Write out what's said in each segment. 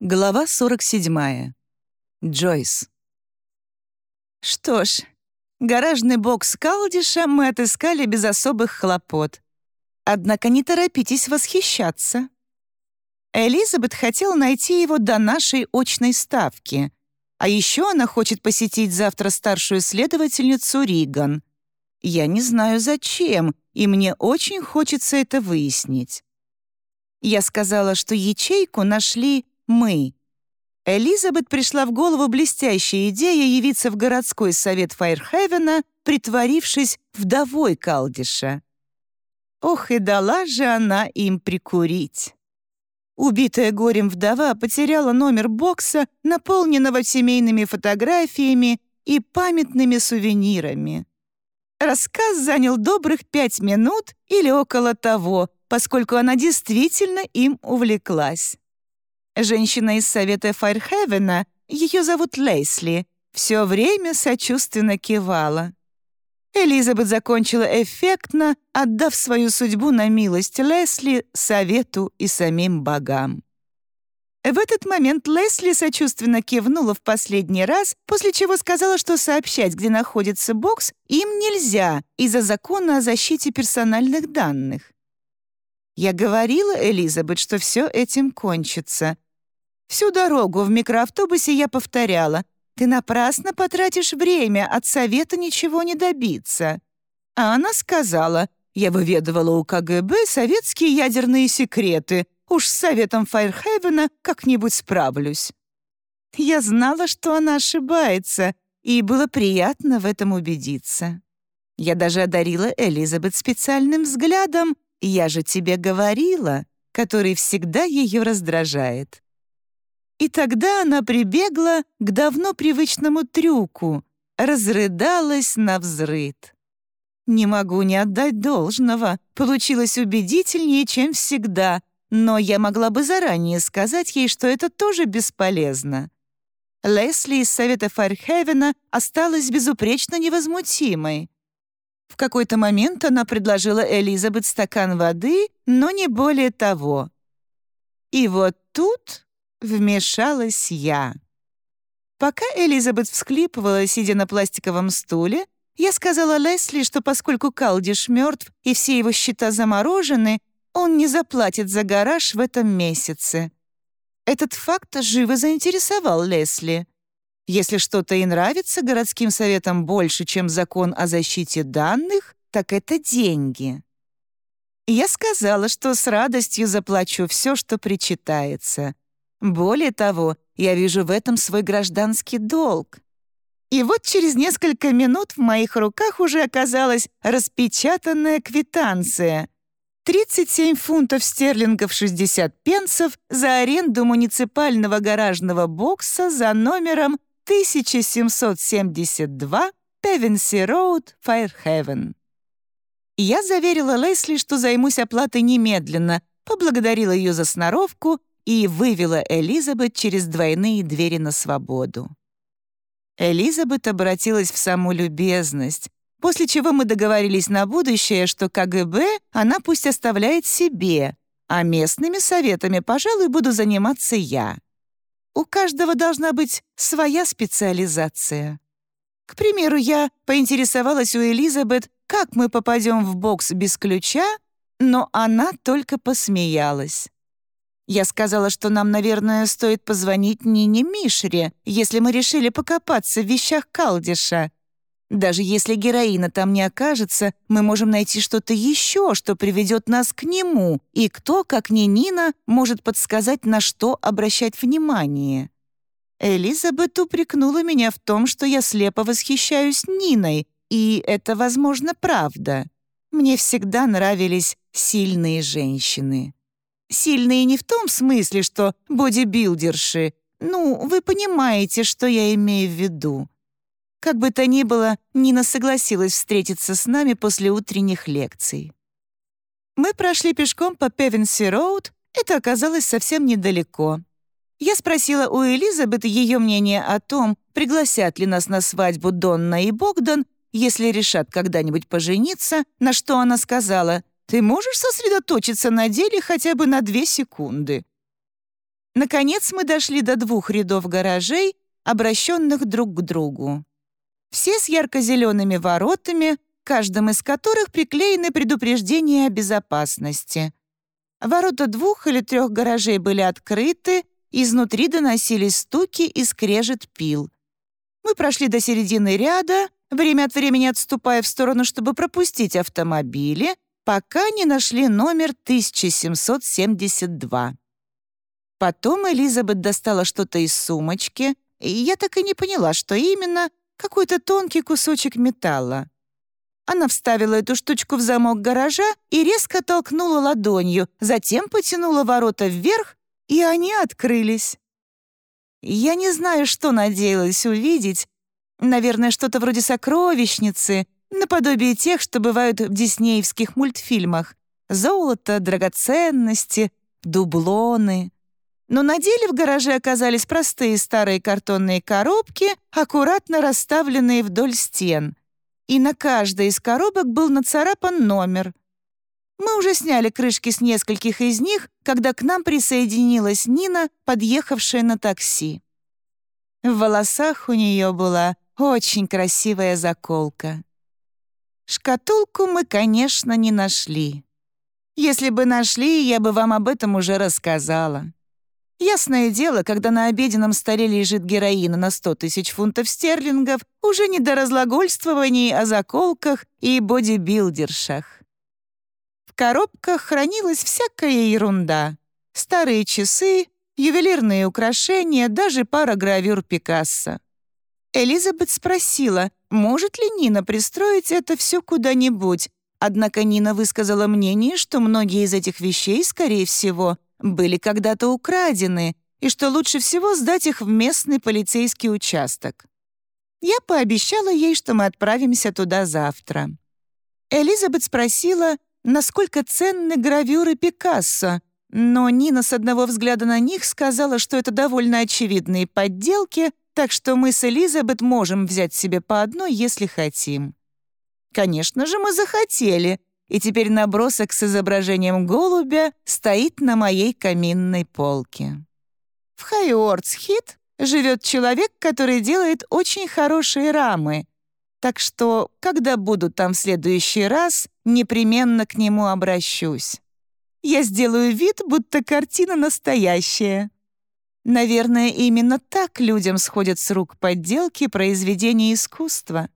Глава 47. Джойс. Что ж, гаражный бокс Калдиша мы отыскали без особых хлопот. Однако не торопитесь восхищаться. Элизабет хотела найти его до нашей очной ставки. А еще она хочет посетить завтра старшую следовательницу Риган. Я не знаю зачем, и мне очень хочется это выяснить. Я сказала, что ячейку нашли мы. Элизабет пришла в голову блестящая идея явиться в городской совет Файрхевена, притворившись вдовой Калдиша. Ох, и дала же она им прикурить. Убитая горем вдова потеряла номер бокса, наполненного семейными фотографиями и памятными сувенирами. Рассказ занял добрых пять минут или около того, поскольку она действительно им увлеклась. Женщина из совета Файрхевена, ее зовут Лейсли, все время сочувственно кивала. Элизабет закончила эффектно, отдав свою судьбу на милость Лесли, совету и самим богам. В этот момент Лесли сочувственно кивнула в последний раз, после чего сказала, что сообщать, где находится бокс, им нельзя из-за закона о защите персональных данных. Я говорила Элизабет, что все этим кончится, Всю дорогу в микроавтобусе я повторяла, «Ты напрасно потратишь время, от совета ничего не добиться». А она сказала, «Я выведывала у КГБ советские ядерные секреты, уж с советом Файрхевена как-нибудь справлюсь». Я знала, что она ошибается, и было приятно в этом убедиться. Я даже одарила Элизабет специальным взглядом «Я же тебе говорила», который всегда ее раздражает. И тогда она прибегла к давно привычному трюку, разрыдалась на взрыд. Не могу не отдать должного, получилось убедительнее, чем всегда, но я могла бы заранее сказать ей, что это тоже бесполезно. Лесли из Совета Фархевена осталась безупречно невозмутимой. В какой-то момент она предложила Элизабет стакан воды, но не более того. И вот тут вмешалась я. Пока Элизабет всхлипывала, сидя на пластиковом стуле, я сказала Лесли, что поскольку Калдиш мертв и все его счета заморожены, он не заплатит за гараж в этом месяце. Этот факт живо заинтересовал Лесли. Если что-то и нравится городским советам больше, чем закон о защите данных, так это деньги. Я сказала, что с радостью заплачу все, что причитается — более того, я вижу в этом свой гражданский долг. И вот через несколько минут в моих руках уже оказалась распечатанная квитанция. 37 фунтов стерлингов 60 пенсов за аренду муниципального гаражного бокса за номером 1772 Певенси Роуд, Файрхевен. Я заверила Лесли, что займусь оплатой немедленно, поблагодарила ее за сноровку и вывела Элизабет через двойные двери на свободу. Элизабет обратилась в саму любезность, после чего мы договорились на будущее, что КГБ она пусть оставляет себе, а местными советами, пожалуй, буду заниматься я. У каждого должна быть своя специализация. К примеру, я поинтересовалась у Элизабет, как мы попадем в бокс без ключа, но она только посмеялась. Я сказала, что нам, наверное, стоит позвонить Нине Мишере, если мы решили покопаться в вещах Калдиша. Даже если героина там не окажется, мы можем найти что-то еще, что приведет нас к нему, и кто, как не Нина, может подсказать, на что обращать внимание. Элизабет упрекнула меня в том, что я слепо восхищаюсь Ниной, и это, возможно, правда. Мне всегда нравились сильные женщины. Сильные не в том смысле, что бодибилдерши. Ну, вы понимаете, что я имею в виду. Как бы то ни было, Нина согласилась встретиться с нами после утренних лекций. Мы прошли пешком по Певенси-Роуд, это оказалось совсем недалеко. Я спросила у Элизабет ее мнение о том, пригласят ли нас на свадьбу Донна и Богдан, если решат когда-нибудь пожениться, на что она сказала — ты можешь сосредоточиться на деле хотя бы на две секунды?» Наконец мы дошли до двух рядов гаражей, обращенных друг к другу. Все с ярко-зелеными воротами, каждым из которых приклеены предупреждения о безопасности. Ворота двух или трех гаражей были открыты, изнутри доносились стуки и скрежет пил. Мы прошли до середины ряда, время от времени отступая в сторону, чтобы пропустить автомобили, пока не нашли номер 1772. Потом Элизабет достала что-то из сумочки, и я так и не поняла, что именно, какой-то тонкий кусочек металла. Она вставила эту штучку в замок гаража и резко толкнула ладонью, затем потянула ворота вверх, и они открылись. Я не знаю, что надеялась увидеть. Наверное, что-то вроде сокровищницы, наподобие тех, что бывают в диснеевских мультфильмах. Золото, драгоценности, дублоны. Но на деле в гараже оказались простые старые картонные коробки, аккуратно расставленные вдоль стен. И на каждой из коробок был нацарапан номер. Мы уже сняли крышки с нескольких из них, когда к нам присоединилась Нина, подъехавшая на такси. В волосах у нее была очень красивая заколка. Шкатулку мы, конечно, не нашли. Если бы нашли, я бы вам об этом уже рассказала. Ясное дело, когда на обеденном столе лежит героина на 100 тысяч фунтов стерлингов, уже не до разлагольствований о заколках и бодибилдершах. В коробках хранилась всякая ерунда. Старые часы, ювелирные украшения, даже пара гравюр Пикассо. Элизабет спросила, может ли Нина пристроить это все куда-нибудь, однако Нина высказала мнение, что многие из этих вещей, скорее всего, были когда-то украдены и что лучше всего сдать их в местный полицейский участок. Я пообещала ей, что мы отправимся туда завтра. Элизабет спросила, насколько ценны гравюры Пикассо, но Нина с одного взгляда на них сказала, что это довольно очевидные подделки, так что мы с Элизабет можем взять себе по одной, если хотим. Конечно же, мы захотели, и теперь набросок с изображением голубя стоит на моей каминной полке. В Хайордсхит живет человек, который делает очень хорошие рамы, так что, когда буду там в следующий раз, непременно к нему обращусь. Я сделаю вид, будто картина настоящая. Наверное, именно так людям сходят с рук подделки произведения искусства.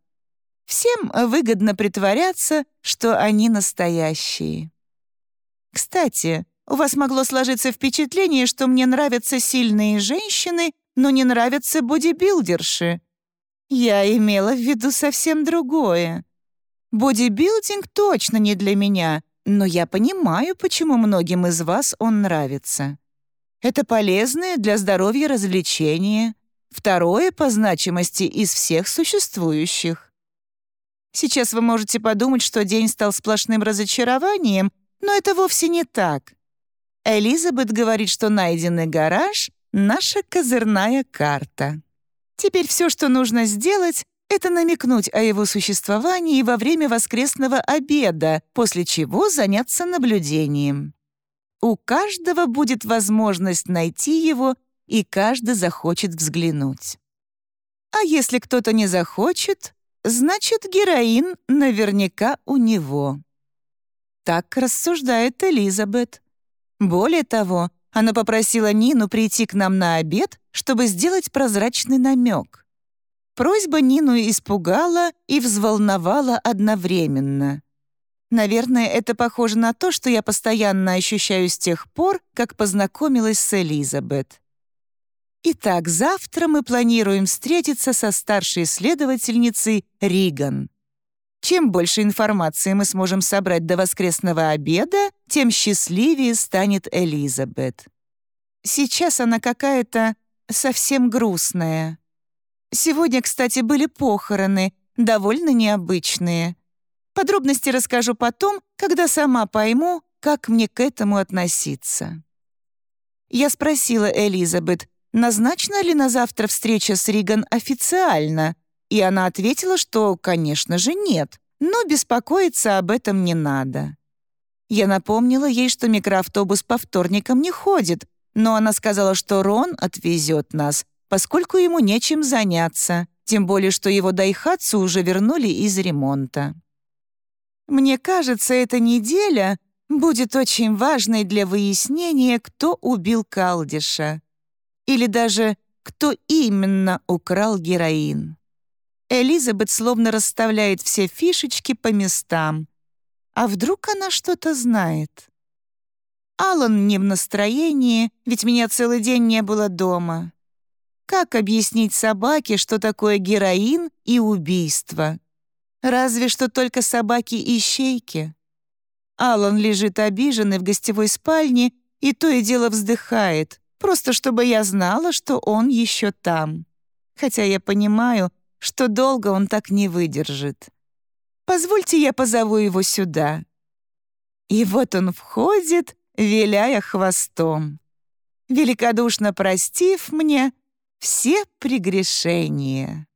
Всем выгодно притворяться, что они настоящие. Кстати, у вас могло сложиться впечатление, что мне нравятся сильные женщины, но не нравятся бодибилдерши. Я имела в виду совсем другое. Бодибилдинг точно не для меня, но я понимаю, почему многим из вас он нравится. Это полезное для здоровья развлечение, второе по значимости из всех существующих. Сейчас вы можете подумать, что день стал сплошным разочарованием, но это вовсе не так. Элизабет говорит, что найденный гараж — наша козырная карта. Теперь все, что нужно сделать, это намекнуть о его существовании во время воскресного обеда, после чего заняться наблюдением. У каждого будет возможность найти его, и каждый захочет взглянуть. А если кто-то не захочет, Значит, героин наверняка у него. Так рассуждает Элизабет. Более того, она попросила Нину прийти к нам на обед, чтобы сделать прозрачный намек. Просьба Нину испугала и взволновала одновременно. Наверное, это похоже на то, что я постоянно ощущаю с тех пор, как познакомилась с Элизабет. Итак, завтра мы планируем встретиться со старшей исследовательницей Риган. Чем больше информации мы сможем собрать до воскресного обеда, тем счастливее станет Элизабет. Сейчас она какая-то совсем грустная. Сегодня, кстати, были похороны, довольно необычные. Подробности расскажу потом, когда сама пойму, как мне к этому относиться. Я спросила Элизабет, назначена ли на завтра встреча с Риган официально, и она ответила, что, конечно же, нет, но беспокоиться об этом не надо. Я напомнила ей, что микроавтобус по вторникам не ходит, но она сказала, что Рон отвезет нас, поскольку ему нечем заняться, тем более что его дайхатсу уже вернули из ремонта. Мне кажется, эта неделя будет очень важной для выяснения, кто убил Калдиша. Или даже кто именно украл героин. Элизабет словно расставляет все фишечки по местам. А вдруг она что-то знает? Алан не в настроении, ведь меня целый день не было дома. Как объяснить собаке, что такое героин и убийство? Разве что только собаки-ищейки. Алан лежит обиженный в гостевой спальне и то и дело вздыхает, просто чтобы я знала, что он еще там. Хотя я понимаю, что долго он так не выдержит. Позвольте, я позову его сюда. И вот он входит, виляя хвостом, великодушно простив мне все прегрешения.